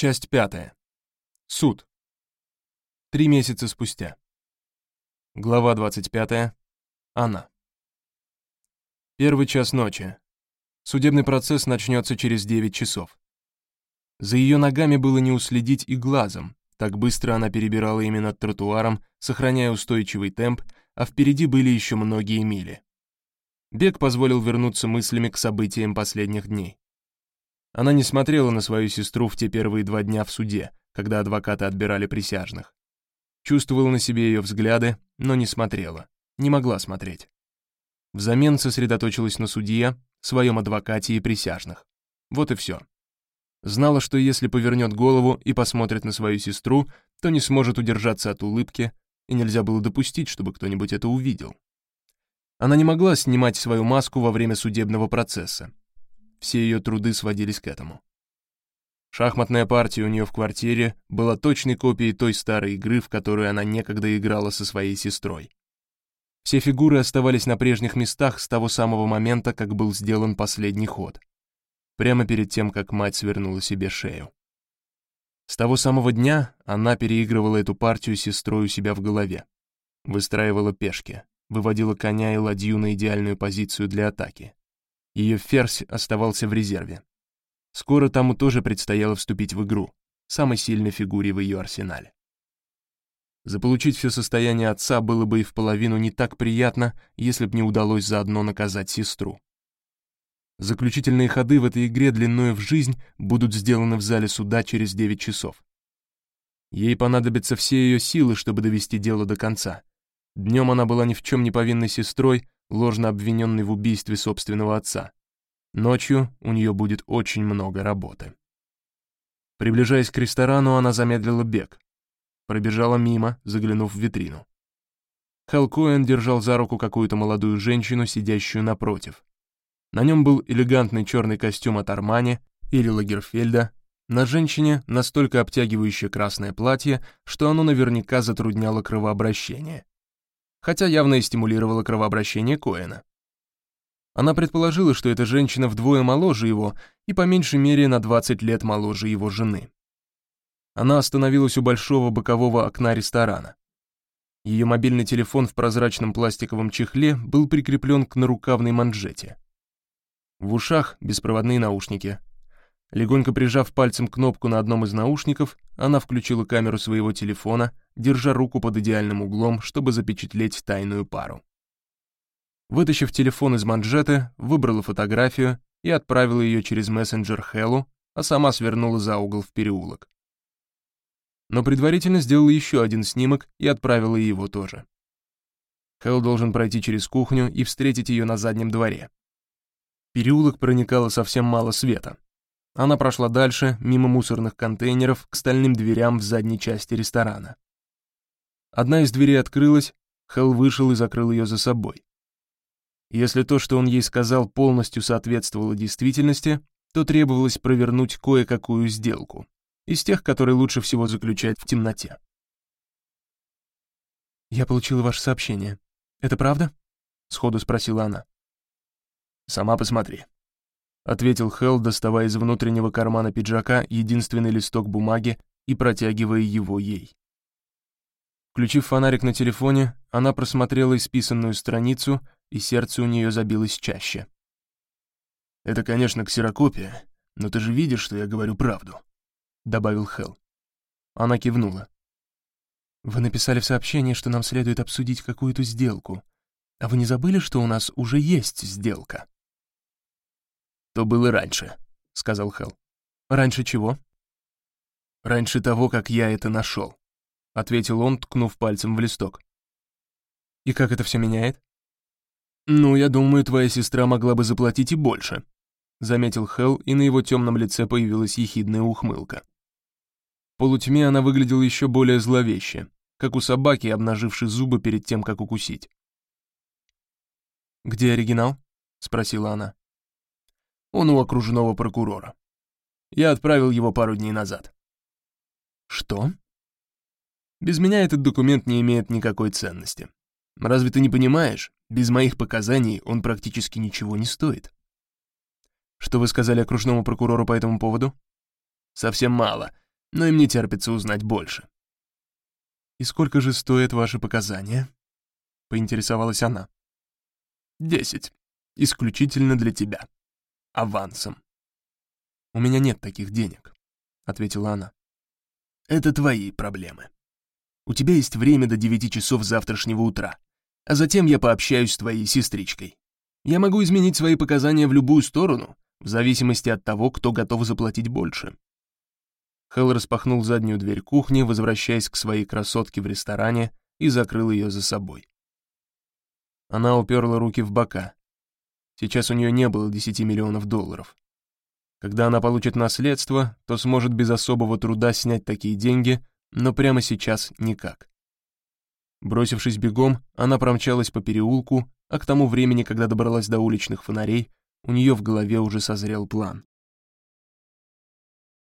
Часть пятая. Суд. Три месяца спустя. Глава 25. Она. Первый час ночи. Судебный процесс начнется через 9 часов. За ее ногами было не уследить и глазом, так быстро она перебирала ими над тротуаром, сохраняя устойчивый темп, а впереди были еще многие мили. Бег позволил вернуться мыслями к событиям последних дней. Она не смотрела на свою сестру в те первые два дня в суде, когда адвокаты отбирали присяжных. Чувствовала на себе ее взгляды, но не смотрела, не могла смотреть. Взамен сосредоточилась на судье, своем адвокате и присяжных. Вот и все. Знала, что если повернет голову и посмотрит на свою сестру, то не сможет удержаться от улыбки, и нельзя было допустить, чтобы кто-нибудь это увидел. Она не могла снимать свою маску во время судебного процесса, все ее труды сводились к этому. Шахматная партия у нее в квартире была точной копией той старой игры, в которую она некогда играла со своей сестрой. Все фигуры оставались на прежних местах с того самого момента, как был сделан последний ход. Прямо перед тем, как мать свернула себе шею. С того самого дня она переигрывала эту партию с сестрой у себя в голове. Выстраивала пешки, выводила коня и ладью на идеальную позицию для атаки. Ее ферзь оставался в резерве. Скоро тому тоже предстояло вступить в игру, самой сильной фигуре в ее арсенале. Заполучить все состояние отца было бы и в половину не так приятно, если б не удалось заодно наказать сестру. Заключительные ходы в этой игре длиною в жизнь будут сделаны в зале суда через 9 часов. Ей понадобятся все ее силы, чтобы довести дело до конца. Днем она была ни в чем не повинной сестрой, ложно обвиненный в убийстве собственного отца. Ночью у нее будет очень много работы. Приближаясь к ресторану, она замедлила бег. Пробежала мимо, заглянув в витрину. Хелл Коэн держал за руку какую-то молодую женщину, сидящую напротив. На нем был элегантный черный костюм от Армани или Лагерфельда, на женщине настолько обтягивающее красное платье, что оно наверняка затрудняло кровообращение хотя явно и стимулировала кровообращение Коэна. Она предположила, что эта женщина вдвое моложе его и по меньшей мере на 20 лет моложе его жены. Она остановилась у большого бокового окна ресторана. Ее мобильный телефон в прозрачном пластиковом чехле был прикреплен к нарукавной манжете. В ушах беспроводные наушники, Легонько прижав пальцем кнопку на одном из наушников, она включила камеру своего телефона, держа руку под идеальным углом, чтобы запечатлеть тайную пару. Вытащив телефон из манжеты, выбрала фотографию и отправила ее через мессенджер Хеллу, а сама свернула за угол в переулок. Но предварительно сделала еще один снимок и отправила его тоже. Хелл должен пройти через кухню и встретить ее на заднем дворе. переулок проникало совсем мало света, она прошла дальше, мимо мусорных контейнеров, к стальным дверям в задней части ресторана. Одна из дверей открылась, Хелл вышел и закрыл ее за собой. Если то, что он ей сказал, полностью соответствовало действительности, то требовалось провернуть кое-какую сделку, из тех, которые лучше всего заключать в темноте. «Я получила ваше сообщение. Это правда?» — сходу спросила она. «Сама посмотри», ответил Хелл, доставая из внутреннего кармана пиджака единственный листок бумаги и протягивая его ей. Включив фонарик на телефоне, она просмотрела исписанную страницу, и сердце у нее забилось чаще. «Это, конечно, ксерокопия, но ты же видишь, что я говорю правду», — добавил Хелл. Она кивнула. «Вы написали в сообщении, что нам следует обсудить какую-то сделку. А вы не забыли, что у нас уже есть сделка?» «То было раньше», — сказал Хелл. «Раньше чего?» «Раньше того, как я это нашел», — ответил он, ткнув пальцем в листок. «И как это все меняет?» «Ну, я думаю, твоя сестра могла бы заплатить и больше», — заметил Хелл, и на его темном лице появилась ехидная ухмылка. В полутьме она выглядела еще более зловеще, как у собаки, обнажившей зубы перед тем, как укусить. «Где оригинал?» — спросила она. Он у окружного прокурора. Я отправил его пару дней назад. Что? Без меня этот документ не имеет никакой ценности. Разве ты не понимаешь, без моих показаний он практически ничего не стоит. Что вы сказали окружному прокурору по этому поводу? Совсем мало. но им не терпится узнать больше. «И сколько же стоят ваши показания?» — поинтересовалась она. «Десять. Исключительно для тебя. Авансом». «У меня нет таких денег», — ответила она. «Это твои проблемы. У тебя есть время до девяти часов завтрашнего утра, а затем я пообщаюсь с твоей сестричкой. Я могу изменить свои показания в любую сторону, в зависимости от того, кто готов заплатить больше». Хелл распахнул заднюю дверь кухни, возвращаясь к своей красотке в ресторане, и закрыл ее за собой. Она уперла руки в бока. Сейчас у нее не было 10 миллионов долларов. Когда она получит наследство, то сможет без особого труда снять такие деньги, но прямо сейчас никак. Бросившись бегом, она промчалась по переулку, а к тому времени, когда добралась до уличных фонарей, у нее в голове уже созрел план.